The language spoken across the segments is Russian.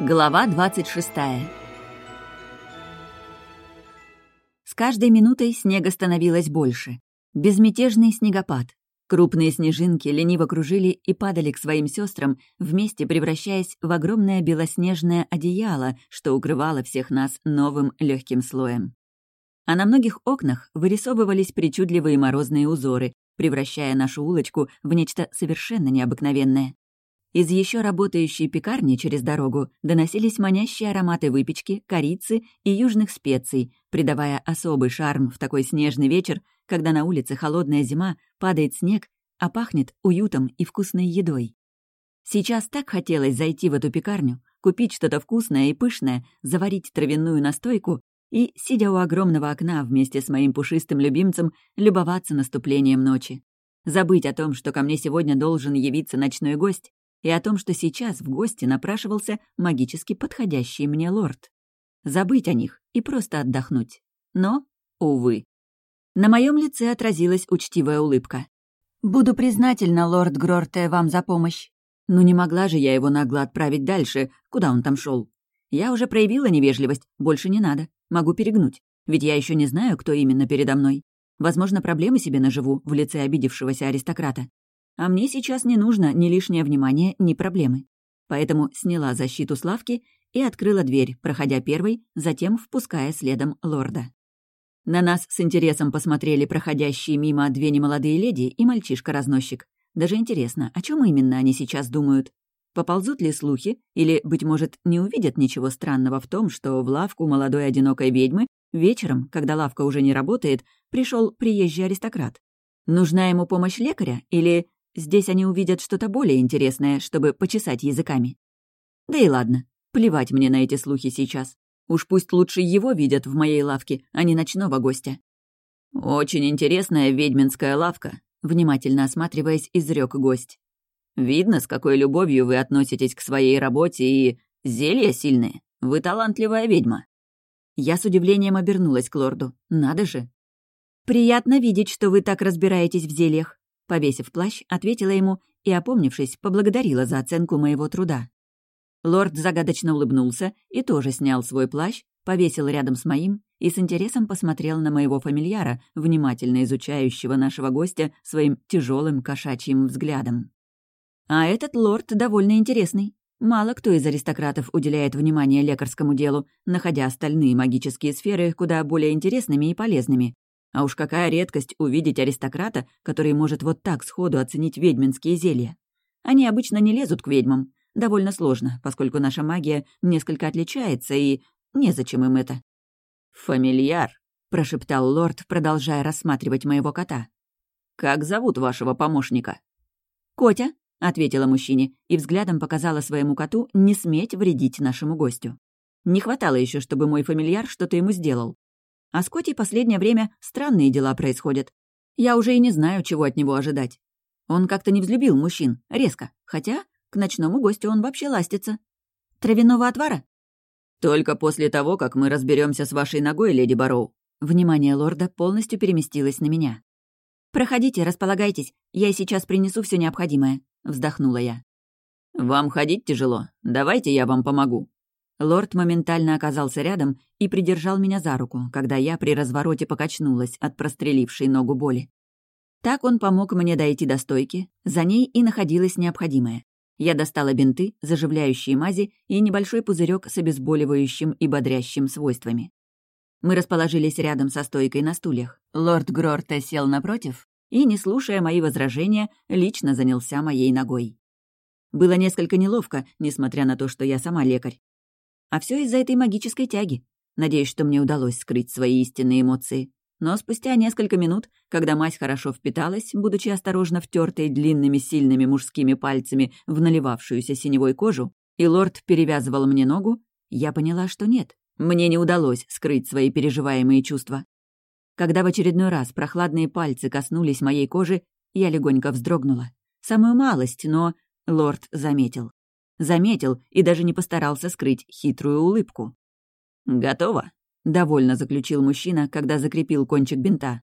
Глава 26 С каждой минутой снега становилось больше. Безмятежный снегопад. Крупные снежинки лениво кружили и падали к своим сестрам, вместе превращаясь в огромное белоснежное одеяло, что укрывало всех нас новым легким слоем. А на многих окнах вырисовывались причудливые морозные узоры, превращая нашу улочку в нечто совершенно необыкновенное. Из еще работающей пекарни через дорогу доносились манящие ароматы выпечки, корицы и южных специй, придавая особый шарм в такой снежный вечер, когда на улице холодная зима, падает снег, а пахнет уютом и вкусной едой. Сейчас так хотелось зайти в эту пекарню, купить что-то вкусное и пышное, заварить травяную настойку и, сидя у огромного окна вместе с моим пушистым любимцем, любоваться наступлением ночи. Забыть о том, что ко мне сегодня должен явиться ночной гость, и о том, что сейчас в гости напрашивался магически подходящий мне лорд. Забыть о них и просто отдохнуть. Но, увы. На моем лице отразилась учтивая улыбка. «Буду признательна, лорд Грорте, вам за помощь. Ну не могла же я его нагло отправить дальше, куда он там шел. Я уже проявила невежливость, больше не надо, могу перегнуть. Ведь я еще не знаю, кто именно передо мной. Возможно, проблемы себе наживу в лице обидевшегося аристократа. А мне сейчас не нужно ни лишнее внимание, ни проблемы. Поэтому сняла защиту Славки и открыла дверь, проходя первой, затем впуская следом лорда. На нас с интересом посмотрели проходящие мимо две немолодые леди и мальчишка-разносчик. Даже интересно, о чем именно они сейчас думают? Поползут ли слухи, или, быть может, не увидят ничего странного в том, что в лавку молодой одинокой ведьмы вечером, когда лавка уже не работает, пришел приезжий аристократ? Нужна ему помощь лекаря или Здесь они увидят что-то более интересное, чтобы почесать языками. Да и ладно, плевать мне на эти слухи сейчас. Уж пусть лучше его видят в моей лавке, а не ночного гостя. «Очень интересная ведьминская лавка», — внимательно осматриваясь, изрек гость. «Видно, с какой любовью вы относитесь к своей работе и... Зелья сильные. Вы талантливая ведьма». Я с удивлением обернулась к лорду. «Надо же!» «Приятно видеть, что вы так разбираетесь в зельях», Повесив плащ, ответила ему и, опомнившись, поблагодарила за оценку моего труда. Лорд загадочно улыбнулся и тоже снял свой плащ, повесил рядом с моим и с интересом посмотрел на моего фамильяра, внимательно изучающего нашего гостя своим тяжелым кошачьим взглядом. А этот лорд довольно интересный. Мало кто из аристократов уделяет внимание лекарскому делу, находя остальные магические сферы куда более интересными и полезными, а уж какая редкость увидеть аристократа, который может вот так сходу оценить ведьминские зелья. Они обычно не лезут к ведьмам. Довольно сложно, поскольку наша магия несколько отличается, и незачем им это. «Фамильяр», — прошептал лорд, продолжая рассматривать моего кота. «Как зовут вашего помощника?» «Котя», — ответила мужчине и взглядом показала своему коту не сметь вредить нашему гостю. Не хватало еще, чтобы мой фамильяр что-то ему сделал. А с Котей последнее время странные дела происходят. Я уже и не знаю, чего от него ожидать. Он как-то не взлюбил мужчин, резко, хотя к ночному гостю он вообще ластится. Травяного отвара? Только после того, как мы разберемся с вашей ногой, леди Бароу. Внимание лорда полностью переместилось на меня. «Проходите, располагайтесь, я сейчас принесу все необходимое», — вздохнула я. «Вам ходить тяжело. Давайте я вам помогу», Лорд моментально оказался рядом и придержал меня за руку, когда я при развороте покачнулась от прострелившей ногу боли. Так он помог мне дойти до стойки, за ней и находилось необходимое. Я достала бинты, заживляющие мази и небольшой пузырек с обезболивающим и бодрящим свойствами. Мы расположились рядом со стойкой на стульях. Лорд Грорте сел напротив и, не слушая мои возражения, лично занялся моей ногой. Было несколько неловко, несмотря на то, что я сама лекарь. А все из-за этой магической тяги. Надеюсь, что мне удалось скрыть свои истинные эмоции. Но спустя несколько минут, когда мазь хорошо впиталась, будучи осторожно втертой длинными сильными мужскими пальцами в наливавшуюся синевой кожу, и лорд перевязывал мне ногу, я поняла, что нет. Мне не удалось скрыть свои переживаемые чувства. Когда в очередной раз прохладные пальцы коснулись моей кожи, я легонько вздрогнула. Самую малость, но лорд заметил. Заметил и даже не постарался скрыть хитрую улыбку. «Готово», — довольно заключил мужчина, когда закрепил кончик бинта.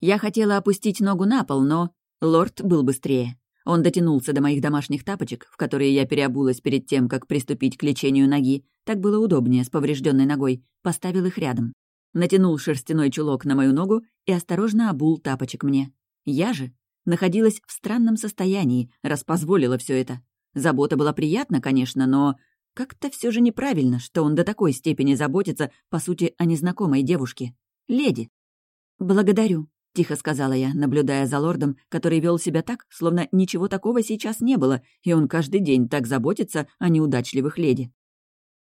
Я хотела опустить ногу на пол, но лорд был быстрее. Он дотянулся до моих домашних тапочек, в которые я переобулась перед тем, как приступить к лечению ноги. Так было удобнее с поврежденной ногой. Поставил их рядом. Натянул шерстяной чулок на мою ногу и осторожно обул тапочек мне. Я же находилась в странном состоянии, раз позволила все это. Забота была приятна, конечно, но как-то все же неправильно, что он до такой степени заботится, по сути, о незнакомой девушке. Леди. «Благодарю», — тихо сказала я, наблюдая за лордом, который вел себя так, словно ничего такого сейчас не было, и он каждый день так заботится о неудачливых леди.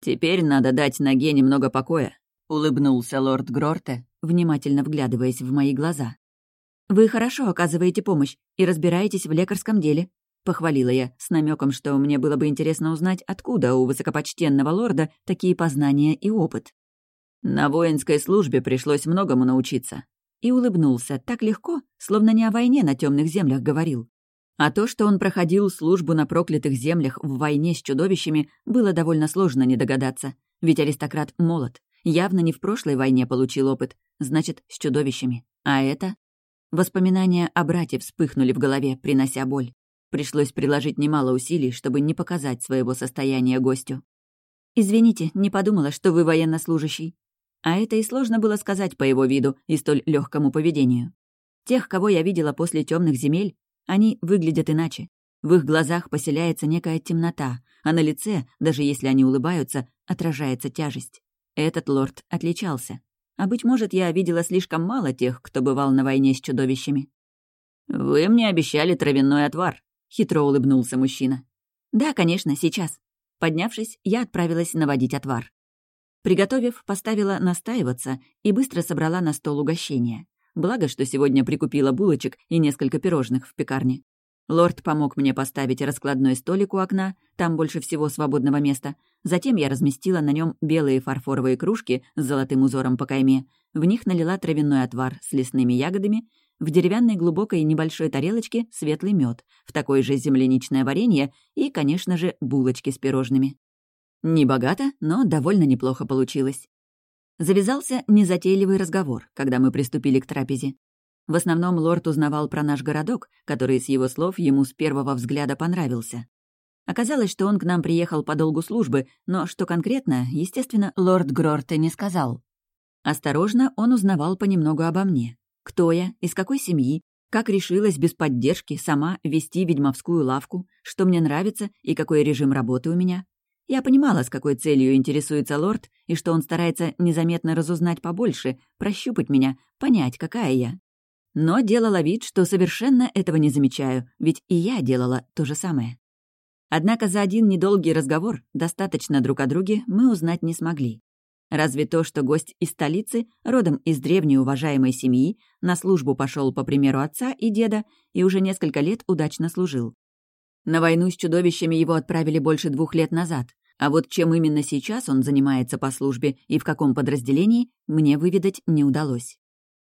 «Теперь надо дать ноге немного покоя», — улыбнулся лорд Грорте, внимательно вглядываясь в мои глаза. «Вы хорошо оказываете помощь и разбираетесь в лекарском деле», — похвалила я, с намеком, что мне было бы интересно узнать, откуда у высокопочтенного лорда такие познания и опыт. «На воинской службе пришлось многому научиться», и улыбнулся так легко, словно не о войне на темных землях говорил. А то, что он проходил службу на проклятых землях в войне с чудовищами, было довольно сложно не догадаться. Ведь аристократ молод, явно не в прошлой войне получил опыт, значит, с чудовищами. А это... Воспоминания о брате вспыхнули в голове, принося боль. Пришлось приложить немало усилий, чтобы не показать своего состояния гостю. «Извините, не подумала, что вы военнослужащий», а это и сложно было сказать по его виду и столь легкому поведению. Тех, кого я видела после темных земель, они выглядят иначе. В их глазах поселяется некая темнота, а на лице, даже если они улыбаются, отражается тяжесть. Этот лорд отличался. А быть может, я видела слишком мало тех, кто бывал на войне с чудовищами. «Вы мне обещали травяной отвар», — хитро улыбнулся мужчина. «Да, конечно, сейчас». Поднявшись, я отправилась наводить отвар. Приготовив, поставила настаиваться и быстро собрала на стол угощение. Благо, что сегодня прикупила булочек и несколько пирожных в пекарне. Лорд помог мне поставить раскладной столик у окна, там больше всего свободного места. Затем я разместила на нем белые фарфоровые кружки с золотым узором по кайме. В них налила травяной отвар с лесными ягодами, в деревянной глубокой небольшой тарелочке светлый мед, в такой же земляничное варенье и, конечно же, булочки с пирожными. Не богато, но довольно неплохо получилось. Завязался незатейливый разговор, когда мы приступили к трапезе. В основном лорд узнавал про наш городок, который, с его слов, ему с первого взгляда понравился. Оказалось, что он к нам приехал по долгу службы, но что конкретно, естественно, лорд Грорте не сказал. Осторожно он узнавал понемногу обо мне. Кто я, из какой семьи, как решилась без поддержки сама вести ведьмовскую лавку, что мне нравится и какой режим работы у меня. Я понимала, с какой целью интересуется лорд, и что он старается незаметно разузнать побольше, прощупать меня, понять, какая я. Но делала вид, что совершенно этого не замечаю, ведь и я делала то же самое. Однако за один недолгий разговор достаточно друг о друге мы узнать не смогли. Разве то, что гость из столицы, родом из древней уважаемой семьи, на службу пошел по примеру отца и деда и уже несколько лет удачно служил. На войну с чудовищами его отправили больше двух лет назад, а вот чем именно сейчас он занимается по службе и в каком подразделении, мне выведать не удалось.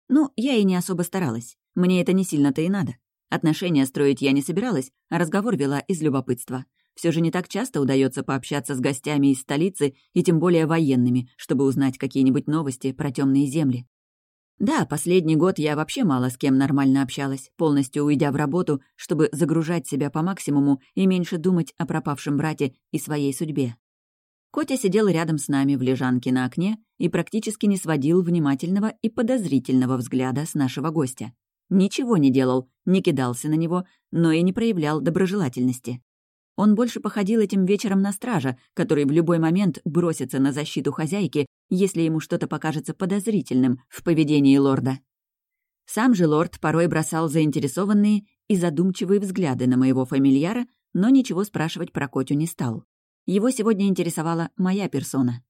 Ну, я и не особо старалась. Мне это не сильно-то и надо. Отношения строить я не собиралась, а разговор вела из любопытства. Все же не так часто удается пообщаться с гостями из столицы и тем более военными, чтобы узнать какие-нибудь новости про темные земли. Да, последний год я вообще мало с кем нормально общалась, полностью уйдя в работу, чтобы загружать себя по максимуму и меньше думать о пропавшем брате и своей судьбе. Котя сидел рядом с нами в лежанке на окне и практически не сводил внимательного и подозрительного взгляда с нашего гостя. Ничего не делал, не кидался на него, но и не проявлял доброжелательности. Он больше походил этим вечером на стража, который в любой момент бросится на защиту хозяйки, если ему что-то покажется подозрительным в поведении лорда. Сам же лорд порой бросал заинтересованные и задумчивые взгляды на моего фамильяра, но ничего спрашивать про Котю не стал. Его сегодня интересовала моя персона.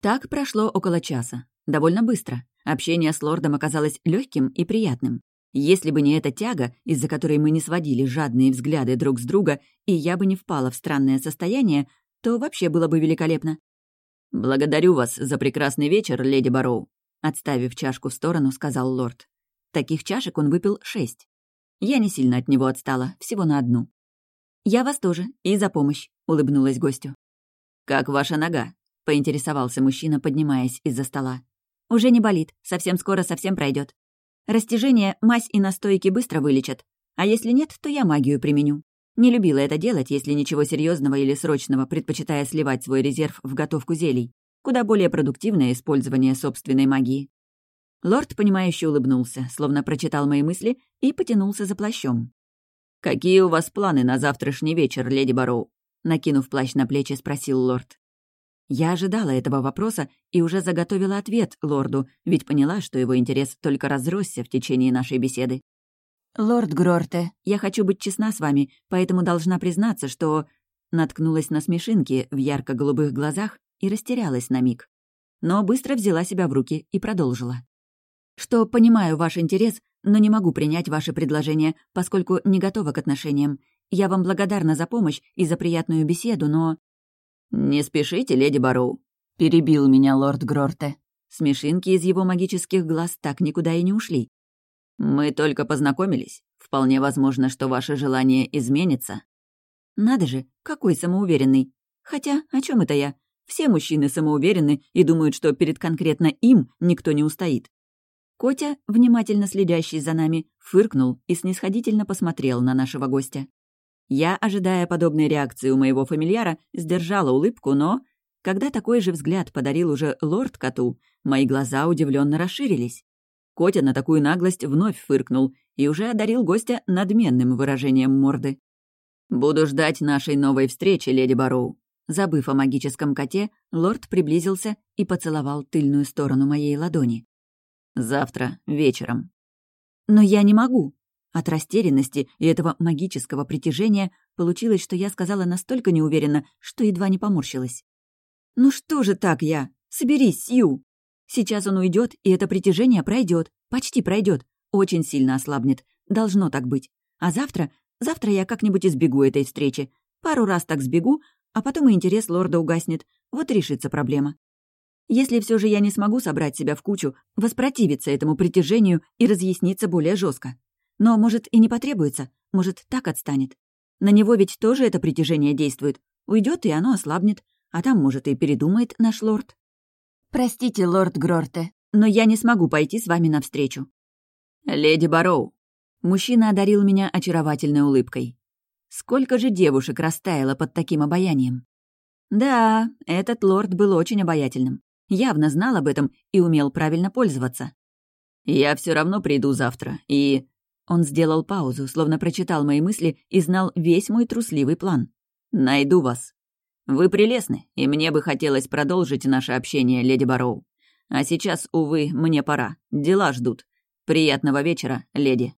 Так прошло около часа. Довольно быстро. Общение с лордом оказалось легким и приятным. Если бы не эта тяга, из-за которой мы не сводили жадные взгляды друг с друга, и я бы не впала в странное состояние, то вообще было бы великолепно. «Благодарю вас за прекрасный вечер, леди Бароу», отставив чашку в сторону, сказал лорд. Таких чашек он выпил шесть. Я не сильно от него отстала, всего на одну. «Я вас тоже, и за помощь», — улыбнулась гостю. «Как ваша нога?» — поинтересовался мужчина, поднимаясь из-за стола. «Уже не болит, совсем скоро совсем пройдет. Растяжение, мазь и настойки быстро вылечат. А если нет, то я магию применю. Не любила это делать, если ничего серьезного или срочного, предпочитая сливать свой резерв в готовку зелий. Куда более продуктивное использование собственной магии. Лорд, понимающе улыбнулся, словно прочитал мои мысли, и потянулся за плащом. «Какие у вас планы на завтрашний вечер, леди Бароу?» Накинув плащ на плечи, спросил лорд. Я ожидала этого вопроса и уже заготовила ответ лорду, ведь поняла, что его интерес только разросся в течение нашей беседы. «Лорд Грорте, я хочу быть честна с вами, поэтому должна признаться, что...» Наткнулась на смешинки в ярко-голубых глазах и растерялась на миг. Но быстро взяла себя в руки и продолжила. «Что понимаю ваш интерес, но не могу принять ваше предложение, поскольку не готова к отношениям. Я вам благодарна за помощь и за приятную беседу, но...» «Не спешите, леди Бароу», — перебил меня лорд Грорте. Смешинки из его магических глаз так никуда и не ушли. «Мы только познакомились. Вполне возможно, что ваше желание изменится». «Надо же, какой самоуверенный. Хотя, о чем это я? Все мужчины самоуверены и думают, что перед конкретно им никто не устоит». Котя, внимательно следящий за нами, фыркнул и снисходительно посмотрел на нашего гостя. Я, ожидая подобной реакции у моего фамильяра, сдержала улыбку, но... Когда такой же взгляд подарил уже лорд коту, мои глаза удивленно расширились. Котя на такую наглость вновь фыркнул и уже одарил гостя надменным выражением морды. «Буду ждать нашей новой встречи, леди Бароу». Забыв о магическом коте, лорд приблизился и поцеловал тыльную сторону моей ладони. «Завтра, вечером». «Но я не могу». От растерянности и этого магического притяжения получилось, что я сказала настолько неуверенно, что едва не поморщилась. «Ну что же так я? Соберись, Сью!» Сейчас он уйдет, и это притяжение пройдет, почти пройдет, очень сильно ослабнет. Должно так быть. А завтра, завтра я как-нибудь избегу этой встречи. Пару раз так сбегу, а потом и интерес лорда угаснет. Вот решится проблема. Если все же я не смогу собрать себя в кучу, воспротивиться этому притяжению и разъясниться более жестко. Но, может, и не потребуется, может, так отстанет. На него ведь тоже это притяжение действует. Уйдет и оно ослабнет, а там, может, и передумает наш лорд. «Простите, лорд Грорте, но я не смогу пойти с вами навстречу». «Леди Бароу». Мужчина одарил меня очаровательной улыбкой. Сколько же девушек растаяло под таким обаянием? Да, этот лорд был очень обаятельным. Явно знал об этом и умел правильно пользоваться. «Я все равно приду завтра, и...» Он сделал паузу, словно прочитал мои мысли и знал весь мой трусливый план. «Найду вас. «Вы прелестны, и мне бы хотелось продолжить наше общение, леди Бароу. А сейчас, увы, мне пора. Дела ждут. Приятного вечера, леди».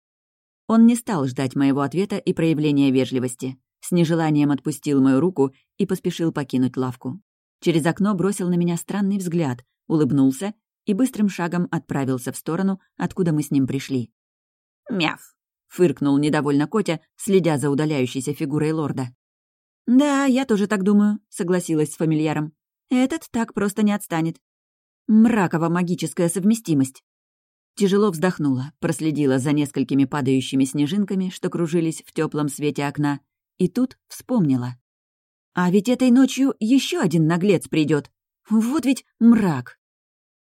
Он не стал ждать моего ответа и проявления вежливости. С нежеланием отпустил мою руку и поспешил покинуть лавку. Через окно бросил на меня странный взгляд, улыбнулся и быстрым шагом отправился в сторону, откуда мы с ним пришли. «Мяв!» — фыркнул недовольно Котя, следя за удаляющейся фигурой лорда. «Да, я тоже так думаю», — согласилась с фамильяром. «Этот так просто не отстанет. Мракова магическая совместимость». Тяжело вздохнула, проследила за несколькими падающими снежинками, что кружились в теплом свете окна, и тут вспомнила. «А ведь этой ночью еще один наглец придет. Вот ведь мрак!»